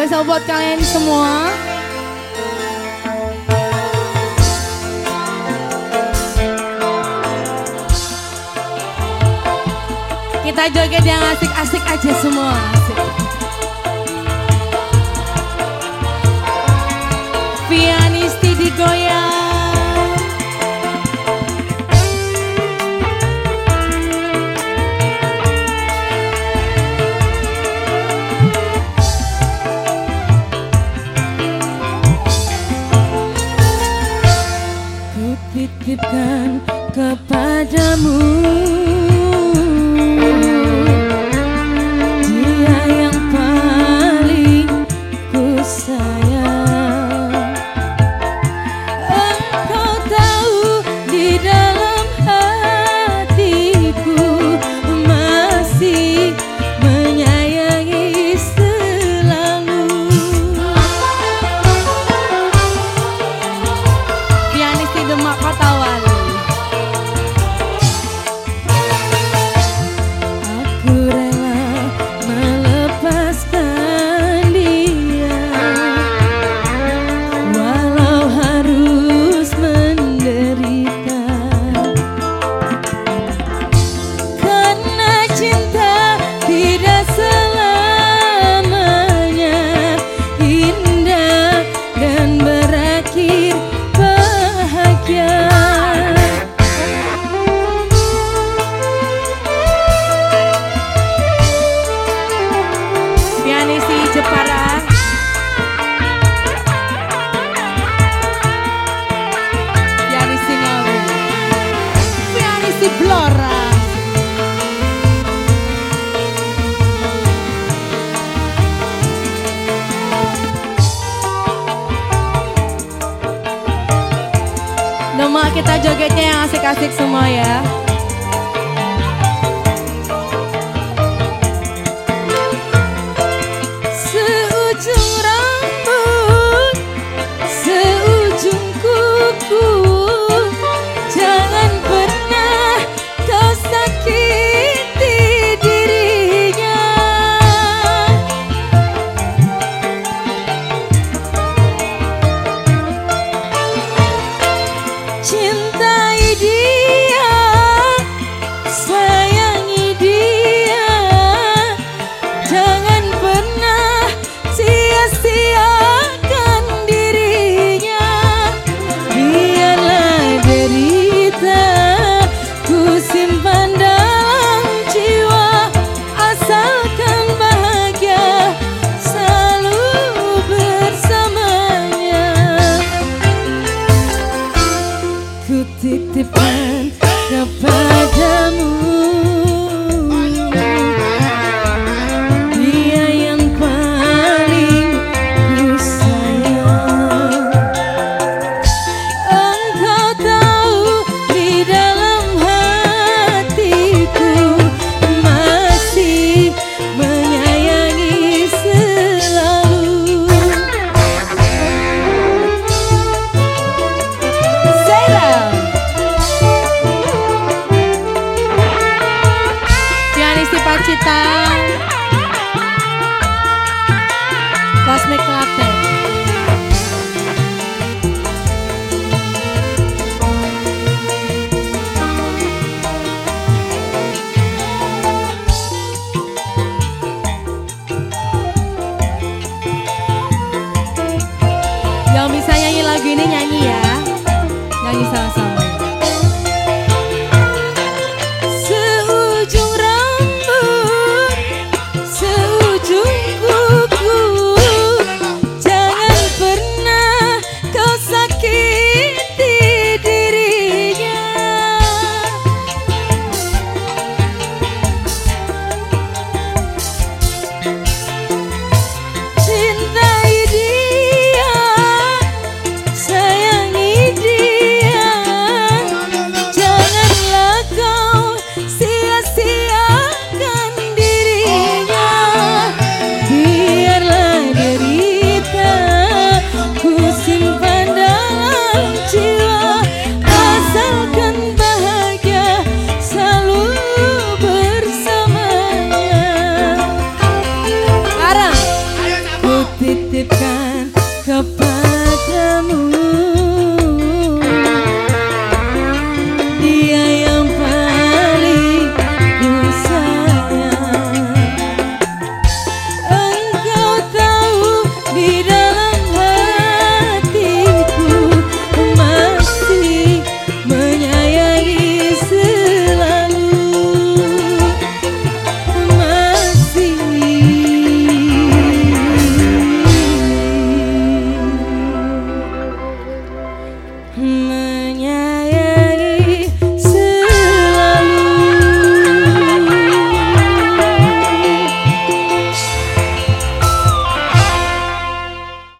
Spesial buat kalian semua. Kita joget yang asik-asik aja semua. Asik. Pianisti digoyang. padamu. kita jogetnya yang asik-asik semua ya. Yang bisa nyanyi lagu ini nyanyi ya. Nyanyi sama-sama.